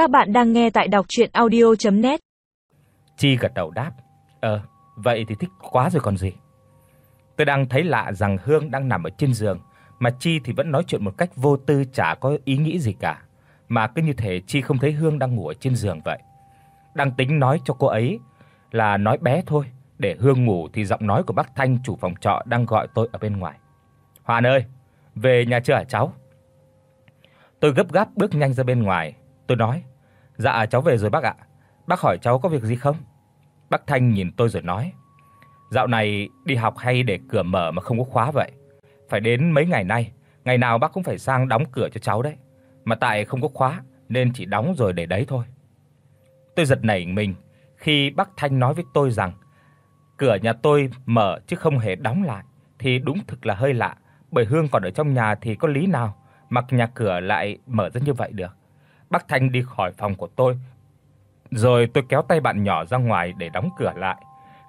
Các bạn đang nghe tại đọc audio net Chi gật đầu đáp, "Ờ, vậy thì thích quá rồi còn gì." Tôi đang thấy lạ rằng Hương đang nằm ở trên giường, mà Chi thì vẫn nói chuyện một cách vô tư chả có ý nghĩ gì cả, mà cứ như thể Chi không thấy Hương đang ngủ ở trên giường vậy. Đang tính nói cho cô ấy là nói bé thôi, để Hương ngủ thì giọng nói của bác Thanh chủ phòng trọ đang gọi tôi ở bên ngoài. "Hoàn ơi, về nhà chưa hả cháu?" Tôi gấp gáp bước nhanh ra bên ngoài, tôi nói: "Dạ cháu về rồi bác ạ. Bác hỏi cháu có việc gì không?" Bác Thanh nhìn tôi rồi nói: "Dạo này đi học hay để cửa mở mà không có khóa vậy? Phải đến mấy ngày nay, ngày nào bác cũng phải sang đóng cửa cho cháu đấy, mà tại không có khóa nên chỉ đóng rồi để đấy thôi." Tôi giật nảy mình khi bác Thanh nói với tôi rằng cửa nhà tôi mở chứ không hề đóng lại thì đúng thực là hơi lạ, bởi Hương còn ở trong nhà thì có lý nào mà nhà cửa lại mở ra như vậy được. Bác Thanh đi khỏi phòng của tôi, rồi tôi kéo tay bạn nhỏ ra ngoài để đóng cửa lại.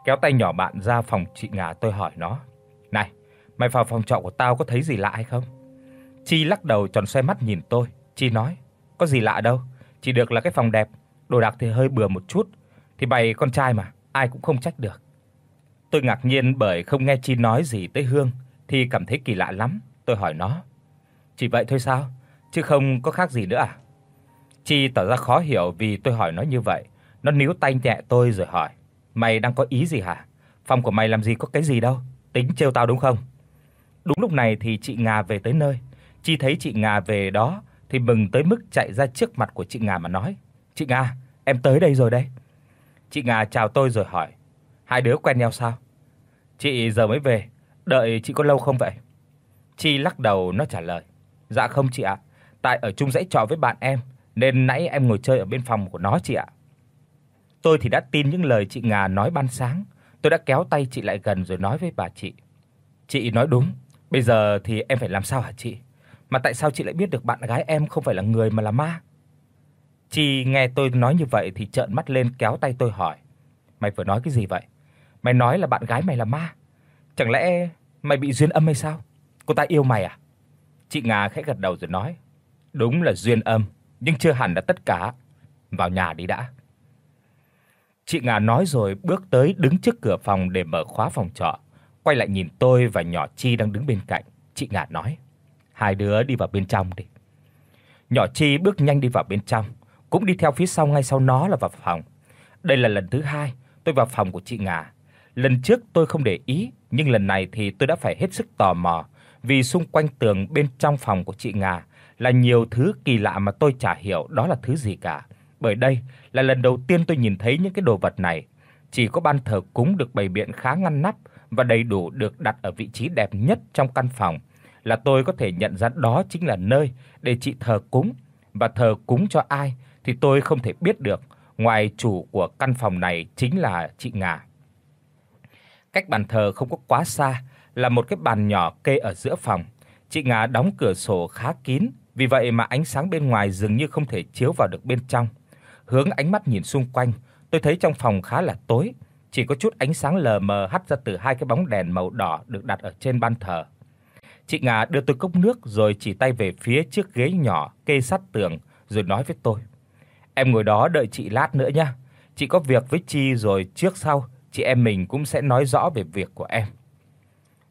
Kéo tay nhỏ bạn ra phòng chị Ngà tôi hỏi nó: "Này, mày vào phòng trọ của tao có thấy gì lạ hay không?" Chi lắc đầu tròn xoe mắt nhìn tôi, Chi nói: "Có gì lạ đâu, chỉ được là cái phòng đẹp, đồ đạc thì hơi bừa một chút, thì bày con trai mà, ai cũng không trách được." Tôi ngạc nhiên bởi không nghe Chi nói gì tới Hương thì cảm thấy kỳ lạ lắm. Tôi hỏi nó: "Chỉ vậy thôi sao? Chứ không có khác gì nữa à?" Chi tỏ ra khó hiểu vì tôi hỏi nó như vậy. Nó níu tay nhẹ tôi rồi hỏi: "Mày đang có ý gì hả? Phòng của mày làm gì có cái gì đâu, tính trêu tao đúng không?" Đúng lúc này thì chị nga về tới nơi. Chi thấy chị nga về đó thì mừng tới mức chạy ra trước mặt của chị nga mà nói: "Chị nga, em tới đây rồi đây." Chị nga chào tôi rồi hỏi: "Hai đứa quen nhau sao?" "Chị giờ mới về, đợi chị có lâu không vậy?" Chi lắc đầu nó trả lời: "Dạ không chị ạ, tại ở chung dãy trọ với bạn em nên nãy em ngồi chơi ở bên phòng của nó chị ạ." Tôi thì đã tin những lời chị Ngà nói ban sáng, tôi đã kéo tay chị lại gần rồi nói với bà chị: "Chị nói đúng, bây giờ thì em phải làm sao hả chị? Mà tại sao chị lại biết được bạn gái em không phải là người mà là ma?" chị nghe tôi nói như vậy thì trợn mắt lên kéo tay tôi hỏi: "Mày vừa nói cái gì vậy? Mày nói là bạn gái mày là ma? Chẳng lẽ mày bị duyên âm hay sao? Cô ta yêu mày à?" Chị Ngà khẽ gật đầu rồi nói: "Đúng là duyên âm, nhưng chưa hẳn là tất cả. Vào nhà đi đã." Chị Ngà nói rồi bước tới đứng trước cửa phòng để mở khóa phòng trọ, quay lại nhìn tôi và nhỏ Chi đang đứng bên cạnh. Chị Ngà nói: "Hai đứa đi vào bên trong đi." Nhỏ Chi bước nhanh đi vào bên trong, cũng đi theo phía sau ngay sau nó là vào phòng. Đây là lần thứ hai tôi vào phòng của chị Ngà. Lần trước tôi không để ý, nhưng lần này thì tôi đã phải hết sức tò mò, vì xung quanh tường bên trong phòng của chị Ngà là nhiều thứ kỳ lạ mà tôi chả hiểu đó là thứ gì cả. Bởi đây là lần đầu tiên tôi nhìn thấy những cái đồ vật này. Chỉ có ban thờ cúng được bày biện khá ngăn nắp và đầy đủ được đặt ở vị trí đẹp nhất trong căn phòng, là tôi có thể nhận ra đó chính là nơi để chị thờ cúng và thờ cúng cho ai thì tôi không thể biết được, ngoài chủ của căn phòng này chính là chị Ngà. Cách bàn thờ không có quá xa, là một cái bàn nhỏ kê ở giữa phòng. Chị Ngà đóng cửa sổ khá kín, vì vậy mà ánh sáng bên ngoài dường như không thể chiếu vào được bên trong. Hướng ánh mắt nhìn xung quanh, tôi thấy trong phòng khá là tối, chỉ có chút ánh sáng lờ mờ hắt ra từ hai cái bóng đèn màu đỏ được đặt ở trên ban thờ. Chị Ngà đưa tôi cốc nước rồi chỉ tay về phía chiếc ghế nhỏ kê sát tường rồi nói với tôi: "Em ngồi đó đợi chị lát nữa nhé. Chị có việc với Chi rồi trước sau chị em mình cũng sẽ nói rõ về việc của em."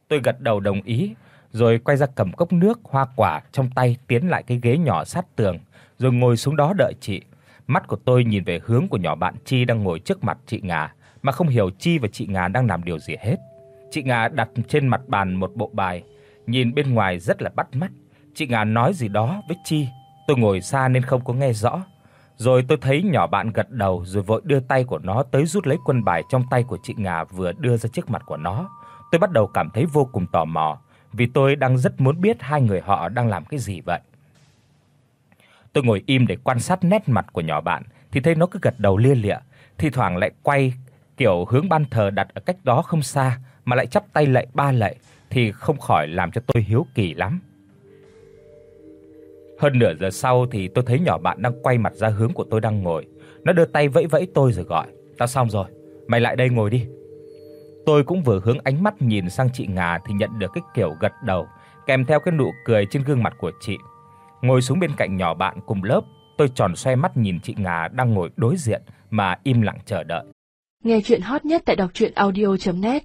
Tôi gật đầu đồng ý, rồi quay ra cầm cốc nước hoa quả trong tay tiến lại cái ghế nhỏ sát tường, rồi ngồi xuống đó đợi chị. Mắt của tôi nhìn về hướng của nhỏ bạn Chi đang ngồi trước mặt chị Ngà, mà không hiểu Chi và chị Ngà đang làm điều gì hết. Chị Ngà đặt trên mặt bàn một bộ bài, nhìn bên ngoài rất là bắt mắt. Chị Ngà nói gì đó với Chi, tôi ngồi xa nên không có nghe rõ. Rồi tôi thấy nhỏ bạn gật đầu rồi vội đưa tay của nó tới rút lấy quân bài trong tay của chị Ngà vừa đưa ra trước mặt của nó. Tôi bắt đầu cảm thấy vô cùng tò mò, vì tôi đang rất muốn biết hai người họ đang làm cái gì vậy. Tôi ngồi im để quan sát nét mặt của nhỏ bạn thì thấy nó cứ gật đầu lia lịa, thi thoảng lại quay kiểu hướng ban thờ đặt ở cách đó không xa mà lại chắp tay lạy ba lạy thì không khỏi làm cho tôi hiếu kỳ lắm. Hơn nửa giờ sau thì tôi thấy nhỏ bạn đang quay mặt ra hướng của tôi đang ngồi. Nó đưa tay vẫy vẫy tôi rồi gọi: "Tao xong rồi, mày lại đây ngồi đi." Tôi cũng vừa hướng ánh mắt nhìn sang chị Ngà thì nhận được cái kiểu gật đầu kèm theo cái nụ cười trên gương mặt của chị. Ngồi xuống bên cạnh nhỏ bạn cùng lớp, Tôi tròn xoe mắt nhìn chị Ngà đang ngồi đối diện mà im lặng chờ đợi. Nghe truyện hot nhất tại doctruyenaudio.net